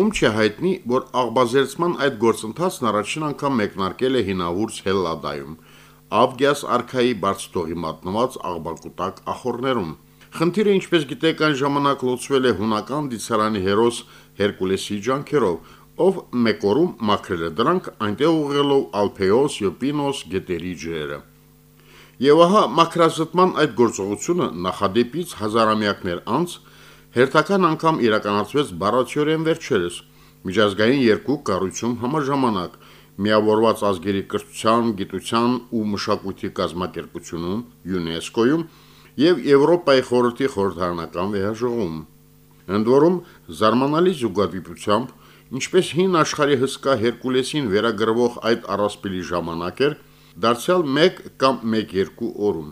ում չի հայտնի, որ աղբազերծման այդ գործընթացն առաջին անգամ մեկնարկել է հինավուրց Հելլադայում, Ավգիաս արքայի բարձտողի մատնված աղբակուտակ ախորներում։ Խնդիրը, ինչպես գիտեք, այն ժամանակ լուծվել է հունական դիցարանի հերոս Հերկուլեսի ջանքերով, ով մեկորում մաքրել է դրանք այնտեղ ուղղելով Ալփեոս եւ Պինոս գետերի ջրերը։ Եվ ահա մաքրազտման այդ գործողությունը նախադեպից հազարամյակներ անց հերթական անգամ իրականացվեց բառացիորեն վերջերս միջազգային երկու կառույցում համաժամանակ միավորված ազգերի կրթության, գիտության ու մշակույթի կազմակերպությունում ՅՈՒՆԵՍԿՕ-ում եւ Եվրոպայի խորհրդի խորհրդարանական վեհաժողովում։ Ընդ որում զարմանալի զուգադիպությամբ, ինչպես հին աշխարհի հսկա Հերկուլեսին վերագրվող այդ առասպելի ժամանակ էր, դարձյալ 1 կամ 1-2 օրում։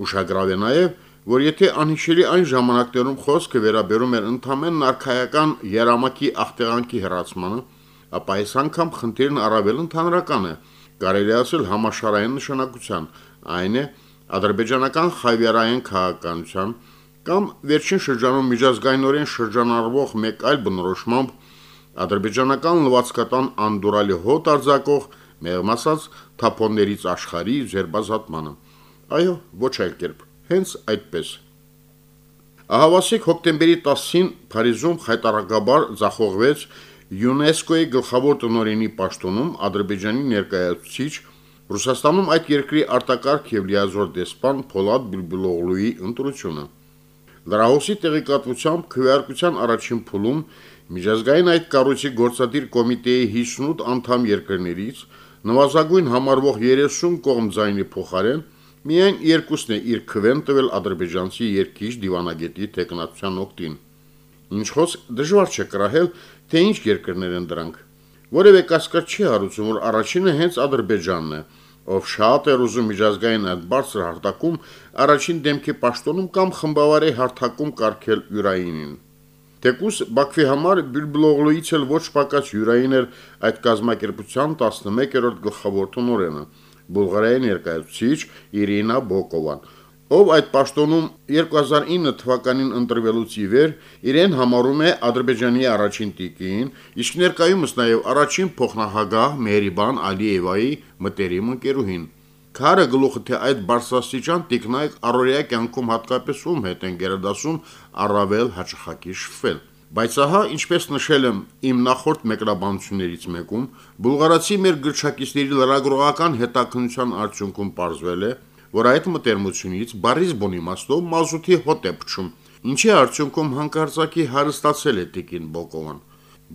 Ուշագրավ է նաև, որ եթե անհիշելի այն ժամանակներում խոսքը վերաբերում էր ընդամենն արխայական երամակի աղտեղանքի հեռացմանը, ապա այս անգամ խնդիրն առավել ընդհանրական է, կարելի ասել համաշարային նշանակության, այն է ադրբեջանական խավիարային քաղաքականության կամ վերջին շրջանում միջազգայինորեն շրջանառվող մեկ այլ բնորոշմամբ ադրբեջանական լվացկատան անդուրալի հոտ արձակող մեղմ ասած թափոններից աշխարհի ձերբազատմանը։ Այո, ոչ այլ կերպ, հենց այդպես։ Ահավասիկ հոկտեմբերի 10-ին Փարիզում խայտարակաբար ձախողվեց ՅՈՒՆԵՍԿՕ-ի գլխավոր տնօրենի պաշտոնում Ադրբեջանի ներկայացուցիչ Ռուսաստանում այդ երկրի արտակարգ եւ լիազոր դեսպան Փոլադ Բիլբիլօղլուի ընտրությունը։ Լրահոսի տեղեկատվությամբ քվեարկության առաջին փուլում միջազգային այդ կառույցի գործադիր կոմիտեի 58 անդամ երկրներից նվազագույն համարվող 30 կողմ ձայնի փոխարեն Միայն երկուսն է իր քվեն տվել ադրբեջանցի երկիչ դիվանագետի տեխնացիան օկտին։ Ինչ խոսք դժվար չէ կրահել, թե ինչ երկրներ են դրանք։ Որևէ կասկած չի հարուցում, որ առաջինը հենց Ադրբեջանն է, ով շատ էր ուզում միջազգային այդ բարձր հարթակում առաջին դեմքի պաշտոնում կամ խմբավարի հարթակում կարգել յուրայինին։ Տեկուս Բաքվի համար Բիլբլօղլուից էլ ոչ պակաս յուրային էր այդ կազմակերպության 11-րդ գլխավոր տնօրենը Բուլղարիայի ներկայացուցիչ Իրինա Բոկովան, ով այդ պաշտոնում 2009 թվականին ընտրվելուց ի վեր իրեն համարում է Ադրբեջանի առաջին տիկին, իսկ ներկայումս նաև առաջին փոխնախագահ Մեհրիբան Ալիևայի մտերիմ ընկերուհին։ Քարը գլուխը թե այդ բարձրաստիճան տիկնայք առօրյա կյանքում հատկապես ում հետ են գերադասում առավել հաճախակի շփվել։ Բայց ահա, ինչպես նշել եմ իմ նախորդ մեկնաբանություններից մեկում, բուլղարացի մեր գրչակիցների լրագրողական հետաքննության արդյունքում ողջվել է, որ այդ մտերմությունից բարիզ բուն իմաստով մազութի հոտ է փչում, ինչի արդյունքում հանկարծակի հարստացել է Տիկին Բոկովան։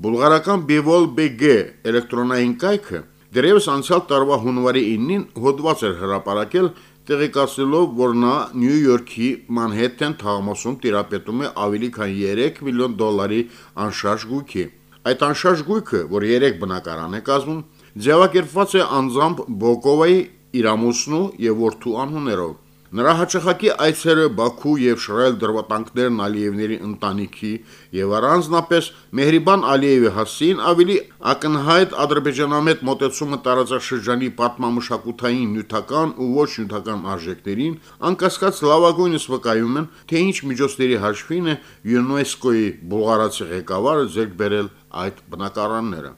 Բուլղարական Bivol BG էլեկտրոնային կայքը դերևս անցյալ տարվա հունվարի 9-ին հոդված էր հրապարակել տեղեկացնելով, որ նա Նյու Յորքի Մանհեթեն թաղամասում տիրապետում է ավելի քան 3 միլիոն դոլարի անշարժ գույքի։ Այդ անշարժ գույքը, որ 3 բնակարան է կազմում, ձևակերպված է անձամբ Բոկովայի իրամուսնու եւ որդու անուններով։ Նրա հաճախակի այցերը Բաքու եւ շռայլ դրվատանքներն Ալիևների ընտանիքի եւ առանձնապես Մեհրիբան Ալիևի հասին ավելի ակնհայտ ադրբեջանամետ մոտեցումը տարածաշրջանի պատմամշակութային նյութական ու ոչ նյութական արժեքներին, անկասկած լավագույնս վկայում են, թե ինչ միջոցների հաշվին է ՅՈՒՆԵՍԿՕ-ի բուլղարացի ղեկավարը ձեռք բերել այդ բնակարանները։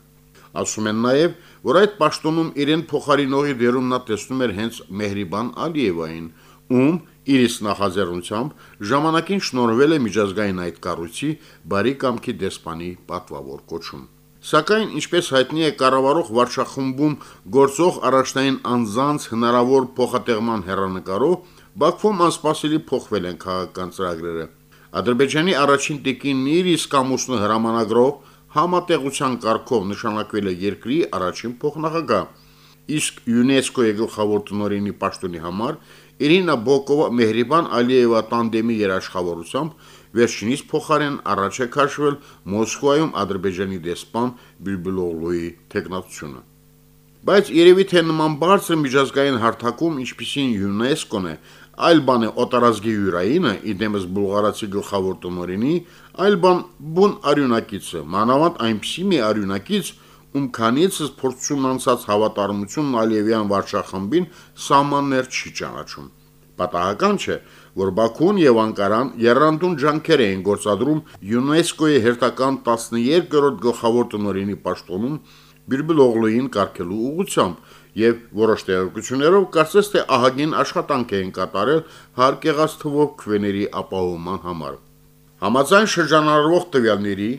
Ասում են նաև, որ այդ պաշտոնում իրեն փոխարինողի դերում նա տեսնում էր հենց Մեհրիբան Ալիևային, ում իրիս նախաձեռնությամբ ժամանակին շնորհվել է միջազգային այդ կառույցի բարի կամքի դեսպանի պատվավոր կոչում։ Սակայն, ինչպես հայտնի է կառավարող վարչախմբում գործող առաջնային անձանց հնարավոր փոխատեղման հերանեկարով, Բաքվում անսպասելի փոխվել են քաղաքական ծրագրերը։ Ադրբեջանի առաջին տիկին իր իսկ ամուսնու հրամանագրով համատեղության կարգով նշանակվել է երկրի առաջին փոխնախագահ, իսկ ՅՈՒՆԵՍԿՕ-ի գլխավոր տնօրենի պաշտոնի համար Իրինա Բոկովա Մեհրիբան Ալիևա տանդեմի երաշխավորությամբ վերջինիս փոխարեն առաջ է քաշվել Մոսկվայում Ադրբեջանի դեսպան Բիլբիլօղլուի տեխնացությունը։ Բայց երևի թե նման բարձր միջազգային հարթակում, ինչպիսին ՅՈՒՆԵՍԿՕ-ն է, այլ բան է օտարազգի յուրայինը, իդեմս բուլղարացի գլխավոր տնօրենի, այլ բան բուն արյունակիցը, մանավանդ այնպիսի մի արյունակից, ում քանիցս փորձում անցած հավատարմությունն Ալիևյան վարչախմբին սահմաններ չի ճանաչում։ Պատահական չէ, որ Բաքուն եւ Անկարան երանդուն ջանքեր էին գործադրում ՅՈՒՆԵՍԿՕ-ի հերթական 12-րդ գլխավոր տնօրինի պաշտոնում Բիլբիլօղլուին կարգելու ուղղությամբ եւ որոշ տեղեկություններով կարծես թե ահագին աշխատանք էին կատարել հարկեղած թվով քվեների ապահովման համար։ Համաձայն շրջանառվող տվյալների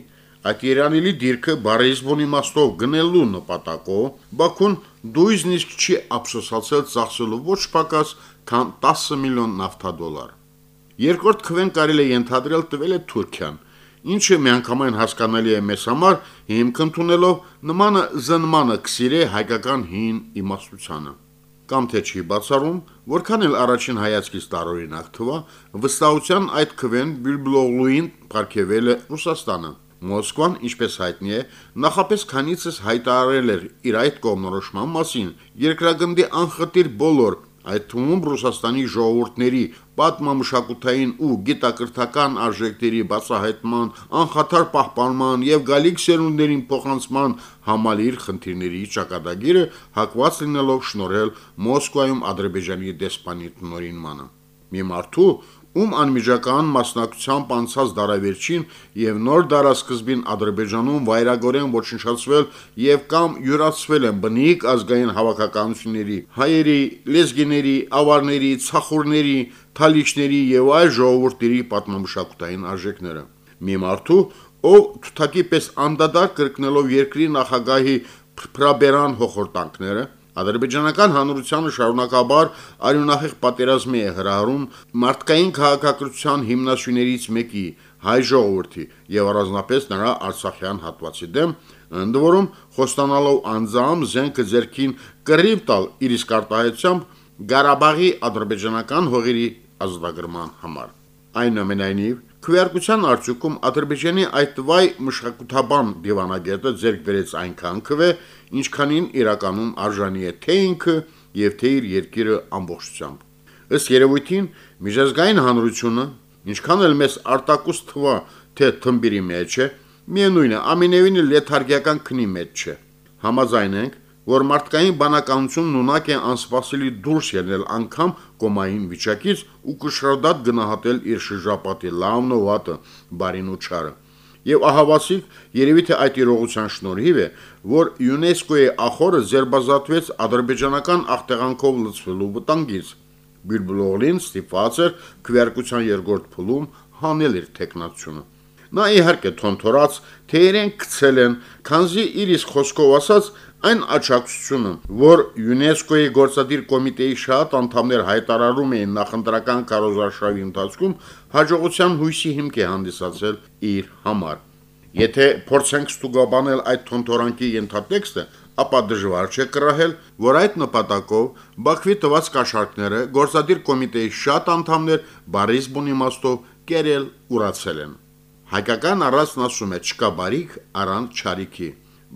այդ Իրանելի դիրքը բարեզբոն իմաստով գնելու նպատակով Բաքուն դույզնիսկ չի ափսոսացել ծախսելու ոչ պակաս քան 10 միլիոն նավթադոլար։ Երկրորդ քվեն կարելի է ենթադրել տվել է Թուրքիան, ինչը միանգամայն հասկանալի է մեզ համար, հիմք ընդունելով նմանը զնմանը կսիրե հայկական հին իմաստությանը։ Կամ թե չի բացառում, որքան էլ առաջին հայացքից տարօրինակ թվա, վստահության այդ քվեն Բիլբլօղլուին ապարգևել է Ռուսաստանը։ Մոսկվան, ինչպես հայտնի է, նախապես քանիցս հայտարարել էր իր այդ կողմնորոշման մասին. Երկրագնդի անխտիր բոլոր այդ թվում Ռուսաստանի ժողովուրդների պատմամշակութային ու գիտակրթական արժեքների բացահայտման, անխաթար պահպանման եւ գալիք սերունդերին փոխանցման համալիր խնդիրների ճակատագիրը հակված լինելով շնորհել Մոսկվայում Ադրբեջանի դեսպանի տնօրինմանը։ Մի մարդու, ում անմիջական մասնակցությամբ անցած դարավերջին եւ նոր դարասկզբին Ադրբեջանում վայրագորեն ոչնչացվել եւ կամ յուրացվել են բնիկ ազգային հավաքականությունների, հայերի, լեզգիների, ավարների, ցախուրների, թալիչների եւ այլ ժողովուրդների պատմամշակութային արժեքները։ Մի մարդու, ով թութակի պես անդադար կրկնելով երկրի նախագահի փրաբերան հոխորտանքները, Ադրբեջանական հանրությանը շարունակաբար արյունախիղ պատերազմի է հրահրում մարդկային քաղաքակրթության հիմնասյուներից մեկի հայ ժողովրդի եւ առանձնապես նրա արցախյան հատվածի դեմ, ընդ որում խոստանալով անձամ զենքը ձերքին կռիվ տալ իր իսկ արտահայտությամբ Ղարաբաղի ադրբեջանական հողերի ազատագրման համար։ Այնուամենայնիվ, քվեարկության արդյունքում Ադրբեջանի այդ վայ մշակութաբան դիվանագետը ձեռք բերեց այնքան քվե, ինչքանին իրականում արժանի է թե ինքը եւ թե իր երկիրը ամբողջությամբ։ Ըստ երևույթին միջազգային հանրությունը, ինչքան էլ մեծ արտակուս թվա, թե թմբիրի մեջ է, միևնույն է, ամենևին լեթարգիական քնի մեջ չէ։ Համաձայն ենք, որ մարդկային բանականությունն ունակ է անսպասելի դուրս ելնել անգամ կոմային վիճակից ու կշռադատ գնահատել իր շրջապատի լավն ու վատը, բարին ու չարը։ Եվ ահավասիկ երևի թե այդ իրողության շնորհիվ է, որ ՅՈՒՆԵՍԿՕ-ի ախորը ձերբազատվեց ադրբեջանական աղտեղանքով լցվելու վտանգից։ Բիլբլօղլին ստիպված էր քվեարկության երկրորդ փուլում հանել իր տեխնացությունը։ Նա իհարկե թոնթորած, թե իրեն գցել են, քանզի իր իսկ խոսքով ասած, Այն աճակցությունը, որ ՅՈՒՆԵՍԿՕ-ի գործադիր կոմիտեի շատ անդամներ հայտարարում էին նախընտրական կարոզարշավի ընթացքում, հաջողության հույսի հիմք է հանդիսացել իր համար։ Եթե փորձենք ստուգաբանել այդ թոնթորանքի ենթատեքստը, ապա դժվար չէ կռահել, որ այդ նպատակով Բաքվի տված կաշառքները գործադիր կոմիտեի շատ անդամներ բարիս բուն իմաստով կերել ուրացել են։ Հայկական առածն ասում է՝ չկա բարիք առանց չարիքի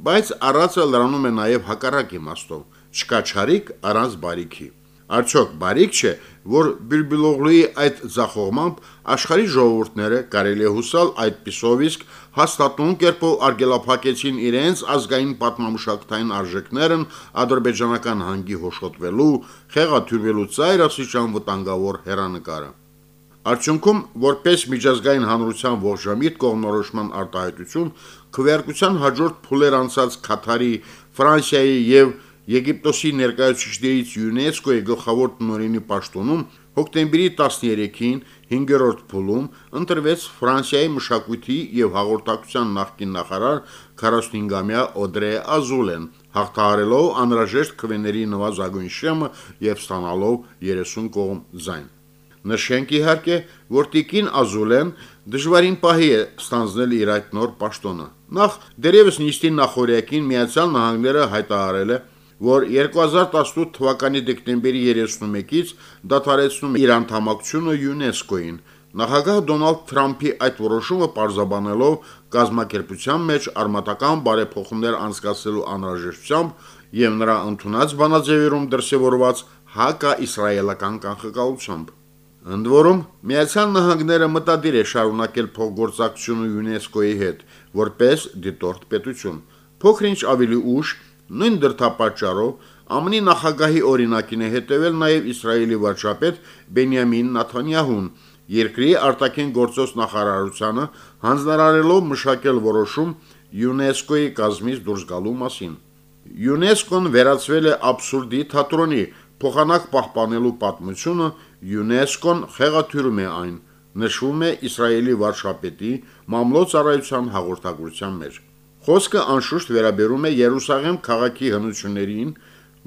բայց առածը լրանում է նաև հակառակ իմաստով՝ չկա չարիք առանց բարիքի։ Արդյոք բարիք չէ, որ Բիլբիլօղլուի այդ զախողմամբ աշխարհի ժողովուրդները կարելի է հուսալ այդպիսով իսկ հաստատուն կերպով արգելափակեցին իրենց ազգային պատմամշակութային արժեքներն ադրբեջանական հանգի հոշոտվելու, խեղաթյուրվելու ծայրասիճան վտանգավոր հերանեկարը։ Արդյունքում, որպես միջազգային հանրության ողջամիտ կողմնորոշման արտահայտություն, քվեարկության հաջորդ փուլեր անցած Կատարի, Ֆրանսիայի եւ Եգիպտոսի ներկայացուցիչներից ՅՈՒՆԵՍԿՕ-ի գլխավոր տնօրինի պաշտոնում հոկտեմբերի 13-ին 5-րդ փուլում ընտրվեց Ֆրանսիայի մշակույթի եւ հաղորդակցության նախկին նախարար 45-ամյա Օդրե Ազուլեն, հաղթահարելով անհրաժեշտ քվեների նվազագույն շեմը եւ ստանալով 30 կողմ զայն։ Նշենք իհարկե, որ Տիկին Ազուլեն դժվարին պահի է ստանձնել իր այդ նոր պաշտոնը։ Նախ դերևս նիստի նախորյակին Միացյալ Նահանգները հայտարարել է, որ 2018 թվականի դեկտեմբերի 31-ից դադարեցնում իր անդամակցությունը ՅՈՒՆԵՍԿՕ-ին։ Նախագահ Դոնալդ Թրամփի այդ որոշումը պարզաբանելով գազམ་ակերպության մեջ արմատական բարեփոխումներ անցկացնելու անհրաժեշտությամբ եւ նրա ընդունած բանաձևերում դրսեւորված հակա-իսրայելական կանխկալությամբ Ընդ որում, Միացյալ Նահանգները մտադիր է շարունակել փոխգործակցությունը ՅՈՒՆԵՍԿՕ-ի հետ, որպես դիտորդ պետություն։ Փոքրինչ ավելի ուշ նույն դրթապաճառով ԱՄՆ-ի նախագահի օրինակին է հետևել նաև Իսրայելի վարչապետ Բենյամին Նաթանյահուն, երկրի արտաքին գործոս նախարարությանը հանձնարարելով մշակել որոշում ՅՈՒՆԵՍԿՕ-ի կազմից դուրս գալու մասին։ ՅՈՒՆԵՍԿՕ-ն վերածվել է абսուրդի թատրոնի, փոխանակ պահպանելու պատմությունը ՅՈՒՆԵՍԿՕ-ն խեղաթյուրում է այն, նշվում է Իսրայելի վարչապետի մամլոյ ծառայության հաղորդագրության մեջ։ Խոսքը անշուշտ վերաբերում է Երուսաղեմ քաղաքի հնություններին,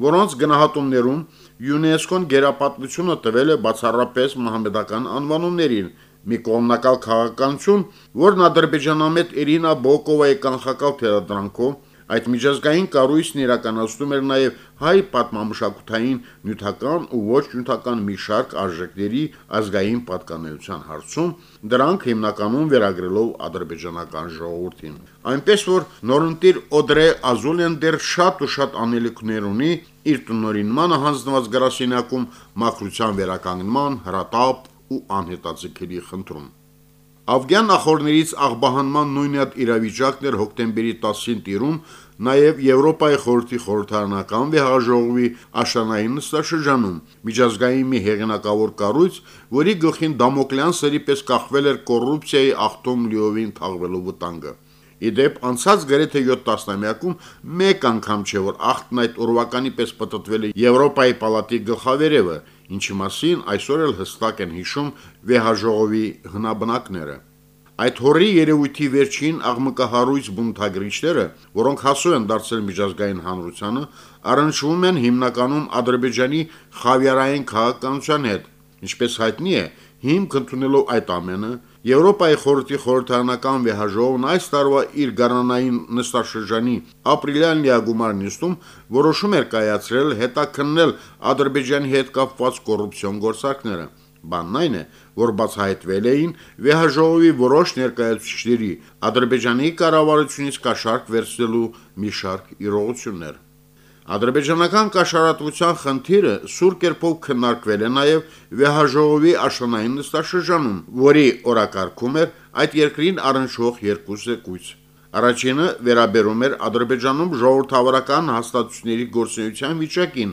որոնց գնահատումներում ՅՈՒՆԵՍԿՕ-ն գերապատվությունը տվել է բացառապես մահմեդական անվանումներին՝ մի կողմնակալ քաղաքականություն, որն ադրբեջանամետ Իրինա Բոկովայի կանխակալ թելադրանքով այդ միջազգային կառույցն իրականացնում էր նաև հայ պատմամշակութային նյութական ու ոչ նյութական մի շարք արժեքների ազգային պատկանելիության հարցում, դրանք հիմնականում վերագրելով ադրբեջանական ժողովրդին։ Այնպես որ նորընտիր Օդրե Ազուլեն դեռ շատ ու շատ անելիքներ ունի իր տնօրինմանը հանձնված գրասենյակում մաքրության վերականգնման, հրատապ ու անհետաձգելի խնդրում։ Աֆգան նախորներից աղբահանման նույն այդ իրավիճակն էր հոկտեմբերի 10-ին տիրում նաև Եվրոպայի խորհրդի խորհրդարանական վեհաժողովի աշնանային նստաշրջանում, միջազգային մի հեղինակավոր կառույց, որի գլխին դամոկլյան սերի պես կախվել էր կոռուպցիայի աղտոմ լիովին թաղվելու վտանգը։ Իդեպ անցած գրեթե 7 տասնամյակում մեկ անգամ չէ որ ախտն այդ ուրվականի պես պատտվել է Եվրոպայի պալատի գլխավերևը, ինչի մասին այսօր էլ հստակ են հիշում վեհաժողովի հնաբնակները։ Այդ հորի երևույթի վերջին աղմկահարույց բունտագրիչները, որոնք հասու են դարձել միջազգային հանրությանը, առնչվում են հիմնականում Ադրբեջանի խավիարային քաղաքականության հետ։ Ինչպես հայտնի է, հիմք ընդունելով այդ ամենը, Եվրոպայի խորհրդի խորհրդարանական վեհաժողովն այս տարվա իր գարանային նստաշրջանի ապրիլյան լիագումար նիստում որոշում էր կայացրել հետաքննել Ադրբեջանի հետ կապված կոռուպցիոն գործարքները։ Բանն այն է, որ բացահայտվել էին վեհաժողովի որոշ ներկայացուցիչների Ադրբեջանի կառավարությունից կաշառք վերցնելու մի շարք իրողություններ։ Ադրբեջանական կաշառատվության խնդիրը սուր կերպով քննարկվել է նաև վեհաժողովի աշնանային նստաշրջանում, որի օրակարգում էր այդ երկրին առնչվող երկու զեկույց։ Առաջինը վերաբերում էր Ադրբեջանում ժողովրդավարական հաստատությունների գործունեության վիճակին,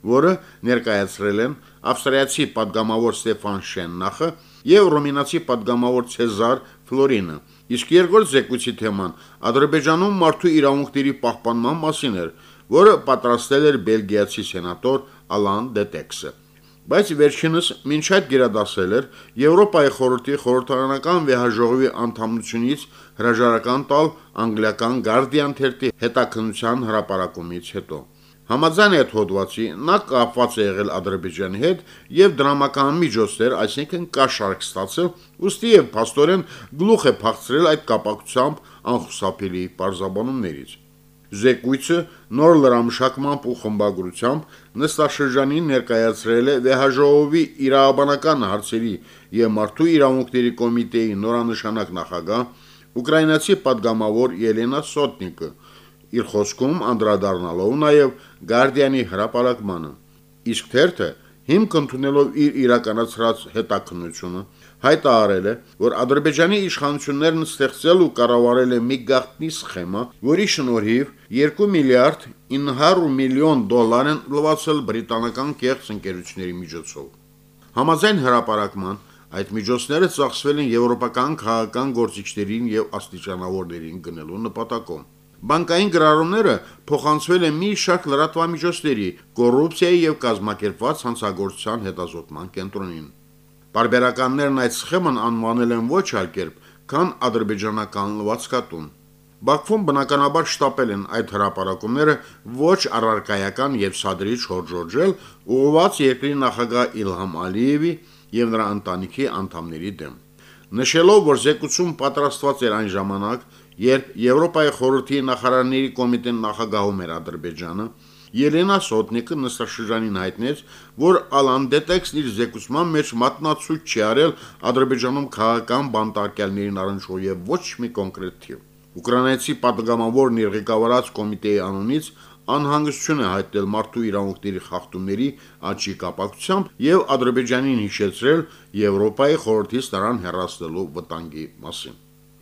որը ներկայացրել են ավստրիացի падգամավոր Ստեփան Շեննախը եւ ռումինացի падգամավոր Ցեզար Ֆլորինը։ Իսկ երկրորդ զեկույցի թեման Ադրբեջանում մարդու իրավունքների պահպանման մասին էր, որը պատրաստել էր բելգիացի սենատոր Ալան Դետեքսը։ Բայց վերջինս մինչ այդ գերադասել էր Եվրոպայի խորհրդի խորհրդարանական վեհաժողովի անդամությունից հրաժարական տալ անգլիական Guardian թերթի հետաքննության հրապարակումից հետո։ Համաձայն այդ հոդվածի նա կապված է եղել Ադրբեջանի հետ եւ դրամական միջոցներ, այսինքն կաշառք ստացել, ուստի եւ փաստորեն գլուխ է փախցրել այդ կապակցությամբ անխուսափելի պարզաբանումներից։ Զեկույցը նոր լրամշակմամբ ու խմբագրությամբ նստաշրջանին ներկայացրել է Վեհաժողովի իրավաբանական հարցերի եւ մարդու իրավունքների կոմիտեի նորանշանակ նախագահ Ուկրաինացի падգամավոր Ելենա Սոտնիկը իր խոսքում անդրադառնալով նաեւ Գարդիանի հրապարակմանը իսկ թերթը հիմք ընդունելով իր իրականացրած հետաքննությունը հայտարարել է, որ Ադրբեջանի իշխանություններն ստեղծել ու կառավարել է մի գաղտնի սխեմա, որի շնորհիվ 2 միլիարդ 900 միլիոն դոլար են լվացել բրիտանական կեղծ ընկերությունների միջոցով։ Համաձայն հրապարակման այդ միջոցները ծախսվել են եվրոպական քաղաքական գործիչներին եւ աստիճանավորներին գնելու նպատակով։ Բանկային գրառումները փոխանցվել են մի շարք լրատվամիջոցների, կոռուպցիայի եւ կազմակերպված հանցագործության հետազոտման կենտրոնին։ Բարբերականներն այդ սխեման անվանել են ոչ այլ կերպ, քան ադրբեջանական լվացկատուն։ Բաքվում բնականաբար շտապել են այդ հրապարակումները ոչ առարկայական եւ սադրիչ հորժորջել ուղղված երկրի նախագահ Իլհամ Ալիևի եւ նրա ընտանիքի անդամների դեմ։ Նշելով, որ զեկուցում պատրաստված էր այն ժամանակ, երբ Եվրոպայի խորհրդի նախարարների կոմիտեն նախագահում էր Ադրբեջանը, Ելենա Սոտնիկը նստաշրջանին հայտնեց, որ Ալան Դետեքսն իր զեկուցման մեջ մատնացույց չի արել Ադրբեջանում քաղաքական բանտարկյալներին առնչվող եւ ոչ մի կոնկրետ թիվ։ Ուկրաինացի պատգամավորն իր ղեկավարած կոմիտեի անունից անհանգստություն է հայտնել մարդու իրավունքների խախտումների աճի կապակցությամբ եւ Ադրբեջանին հիշեցրել Եվրոպայի խորհրդից նրան հեռացնելու վտանգի մասին։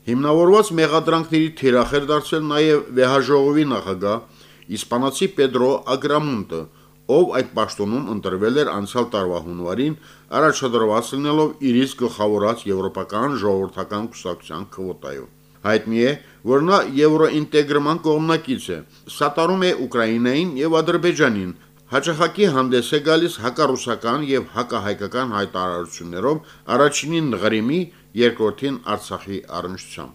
Հիմնավորված մեղադրանքների թիրախեր դարձել նաեւ վեհաժողովի նախագահ իսպանացի Պեդրո Ագրամունտը, ով այդ պաշտոնում ընտրվել էր անցյալ տարվա հունվարին, առաջադրված լինելով իր իսկ գլխավորած եվրոպական ժողովրդական կուսակցության քվոտայով։ Հայտնի է, որ նա եվրոինտեգրման կողմնակից է։ Սատարում է Ուկրաինային եւ Ադրբեջանին, հաջողակի հանդես է գալիս հակառուսական եւ հակահայկական հայտարարություններով առաջինին Ղրիմի, երկրորդին Արցախի առնչությամբ։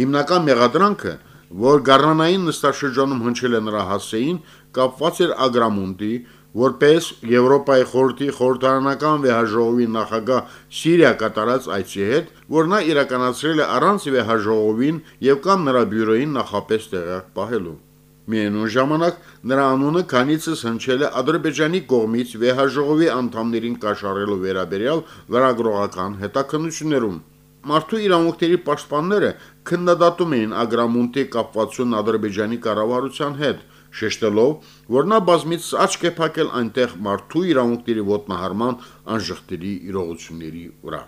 Հիմնական մեղադրանքը, որ Գառնանային նստաշրջանում հնչել է նրա հասեին, կապված էր Ագրամունդի, որպես Եվրոպայի խորհրդի խորհրդարանական վեհաժողովի նախագահ Սիրիա կատարած այցի հետ, որ նա իրականացրել է առանց վեհաժողովին եւ կամ նրա բյուրոյին նախապես տեղյակ պահելու։ Միևնույն ժամանակ նրա անունը քանիցս հնչել է Ադրբեջանի կողմից վեհաժողովի անդամներին կաշառելու վերաբերյալ լրագրողական հետաքննություններում։ Մարդու իրավունքների պաշտպանները քննադատում էին Ագրամունտի կապվածությունն Ադրբեջանի կառավարության հետ, շեշտելով, որ նա բազմից աչք է փակել այնտեղ մարդու իրավունքների ոտնահարման անժխտելի իրողությունների վրա։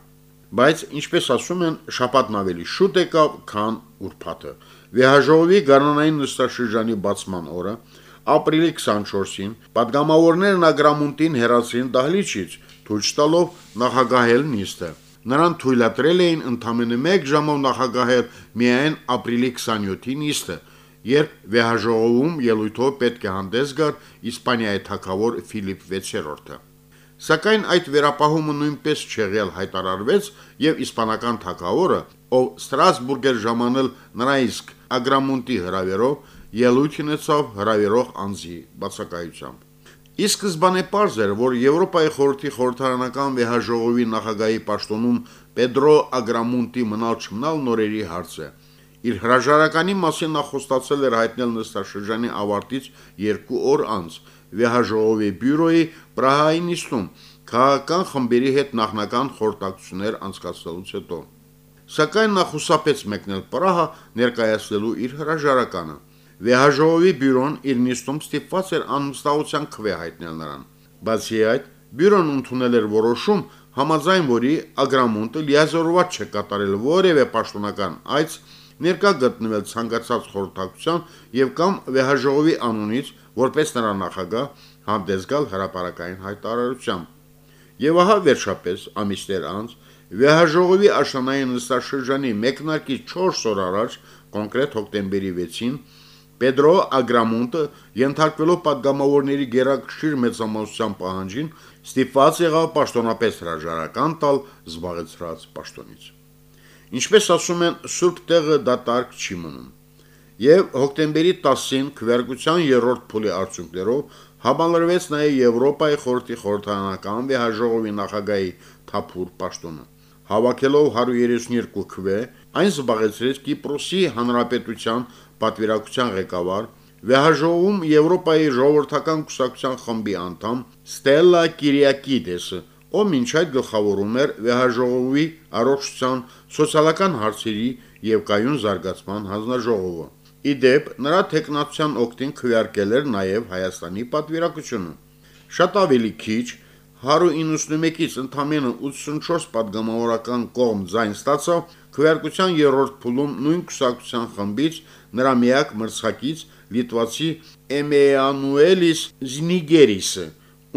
Բայց ինչպես ասում են, շապատն ավելի շուտ եկավ, քան ուրբաթը։ Վեհաժողովի գարնանային նստաշրջանի բացման օրը ապրիլի 24-ին падգամավորներն ագրամունտին հերացրին դահլիճից, թույլ տալով նախագահել նիստը։ Նրան թույլատրել էին ընդամենը 1 ժամով նախագահել միայն ապրիլի 27-ի նիստը, երբ վեհաժողովում ելույթով պետք է հանդես գար Իսպանիայի թագավոր Ֆիլիպ 6-րդը։ Սակայն այդ վերապահումը նույնպես չեղյալ հայտարարվեց եւ իսպանական թագավորը, ով Ստրասբուրգ էր ժամանել նրա իսկ Ագրամունտի հրավերով, ելույթ ունեցավ հրավերող անձի բացակայությամբ։ Իսկ սկզբանե պարզ էր, որ Եվրոպայի խորհրդի խորհրդարանական վեհաժողովի նախագահի պաշտոնում Պեդրո Ագրամունտի մնալ չմնալ նորերի հարց է։ Իր հրաժարականի մասին նա խոստացել էր հայտնել նստաշրջանի ավարտից երկու օր անց վեհաժողովի բյուրոյի Պրահայի նիստում քաղաքական խմբերի հետ նախնական խորհրդակցություններ անցկացնելուց հետո։ Սակայն նա խուսափեց մեկնել Պրահա ներկայացնելու իր հրաժարականը։ Վեհաժողովի բյուրոն իր նիստում ստիպված էր անմստահության քվե հայտնել նրան։ Բացի այդ, բյուրոն ընդունել էր որոշում, համաձայն որի ագրամունտը լիազորված չէ կատարել որևէ պաշտոնական այց ներկա գտնվել ցանկացած խորհրդակցության եւ կամ վեհաժողովի անունից որպես նրա նախագահ հանդես գալ հրապարակային հայտարարությամբ։ Եվ ահա վերջապես ամիսներ անց վեհաժողովի աշնանային նստաշրջանի մեկնարկի 4 օր առաջ, կոնկրետ հոկտեմբերի 6-ին, Պեդրո Ագրամոնտը ենթարկվելով падգամավորների գերակշիռ մեծամասնության պահանջին ստիպված եղավ պաշտոնապես հրաժարական տալ զբաղեցրած պաշտոնից։ Ինչպես ասում են, Սուրբ տեղը դատարկ չի մնում։ Եվ հոկտեմբերի 10-ին քվեարկության երրորդ փուլի արդյունքներով համալրվեց նաև Եվրոպայի խորհրդի խորհրդանական վեհաժողովի նախագահի թափուր պաշտոնը։ Հավաքելով 132 քվե, այն զբաղեցրեց Կիպրոսի հանրապետության պատվիրակության ղեկավար, վեհաժողովում Եվրոպայի ժողովրդական կուսակցության խմբի անդամ Ստելլա Կիրիակիդեսը, ով մինչ այդ գլխավորում էր վեհաժողովի առողջության, սոցիալական հարցերի եւ կայուն զարգացման հանձնաժողովը։ Իդեպ նրա տեխնացիան օկտին քվեարկել էր նաև Հայաստանի պատվիրակությունը։ Շատ ավելի քիչ 191-ից ընդամենը 84 падգամավորական կողմ ձայն ստացավ քվեարկության երրորդ փուլում նույն քուսակցության խմբից նրա միակ մրցակից լիտվացի Էմեանուելիս Զնիգերիսը,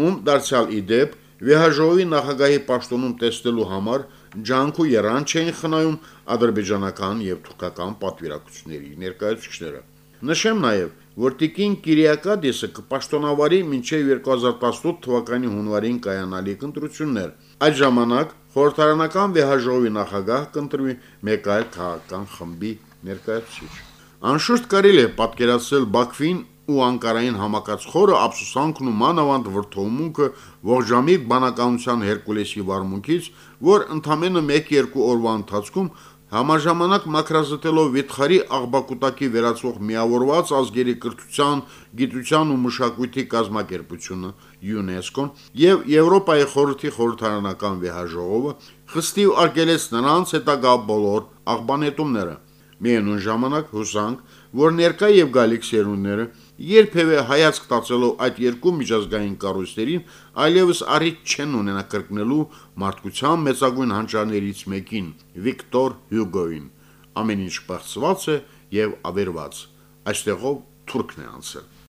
ում դարձյալ իդեպ վեհաժողովի նախագահի պաշտոնում տեսնելու համար ջանքու երան չէին խնայում ադրբեջանական եւ թուրքական պատվիրակությունների ներկայացուցիչները։ Նշեմ նաև, որ Տիկին Կիրիակադիսը կպաշտոնավարի մինչև 2018 թվականի հունվարին կայանալիք ընտրություններ։ Այդ ժամանակ խորհրդարանական վեհաժողովի նախագահ կընտրվի մեկ այլ քաղաքական խմբի ներկայացուցիչ։ Անշուշտ կարելի է պատկերացնել Բաքվին ու Անկարային համակած խորը ափսոսանքն ու մանավանդ վրթովմունքը ողջամիտ բանականության Հերկուլեսի վարմունքից, որ ընդամենը 1-2 օրվա ընթացքում Համաժամանակ մակրազտելով վիթխարի աղբակուտակի վերածող միավորված ազգերի կրթության, գիտության ու մշակույթի կազմակերպությունը ՅՈՒՆԵՍԿՕ-ն եւ Եվրոպայի խորհրդի խորհրդարանական վեհաժողովը խստիվ արգելեց նրանց հետագա բոլոր աղբանետումները։ Միևնույն ժամանակ հուսանք, որ ներկա եւ գալիք սերունդները երբևէ հայացք տածելով այդ երկու միջազգային կառույցներին այլևս առիթ չեն ունենա կրկնելու մարդկության մեծագույն հանճարներից մեկին Վիկտոր Հյուգոին։ Ամեն ինչ բացված է եւ ավերված։ Այստեղով թուրքն է անցել։